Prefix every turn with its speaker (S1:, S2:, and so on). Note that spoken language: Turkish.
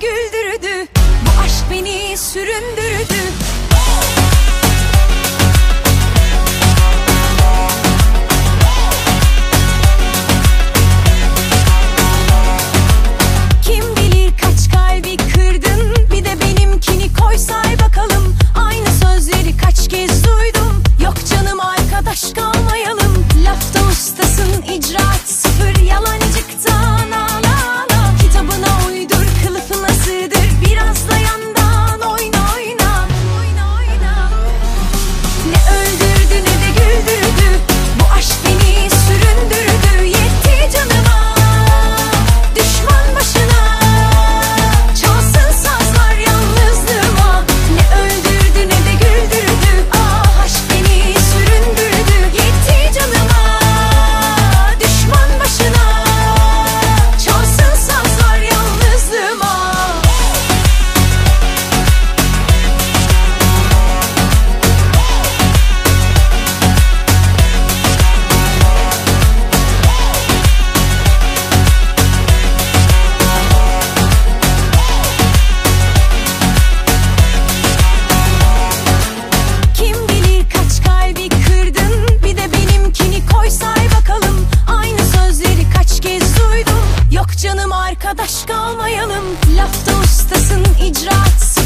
S1: güldürdü. Bu aşk beni süründürdü. arkadaş kalmayalım. Lafta ustasın icraat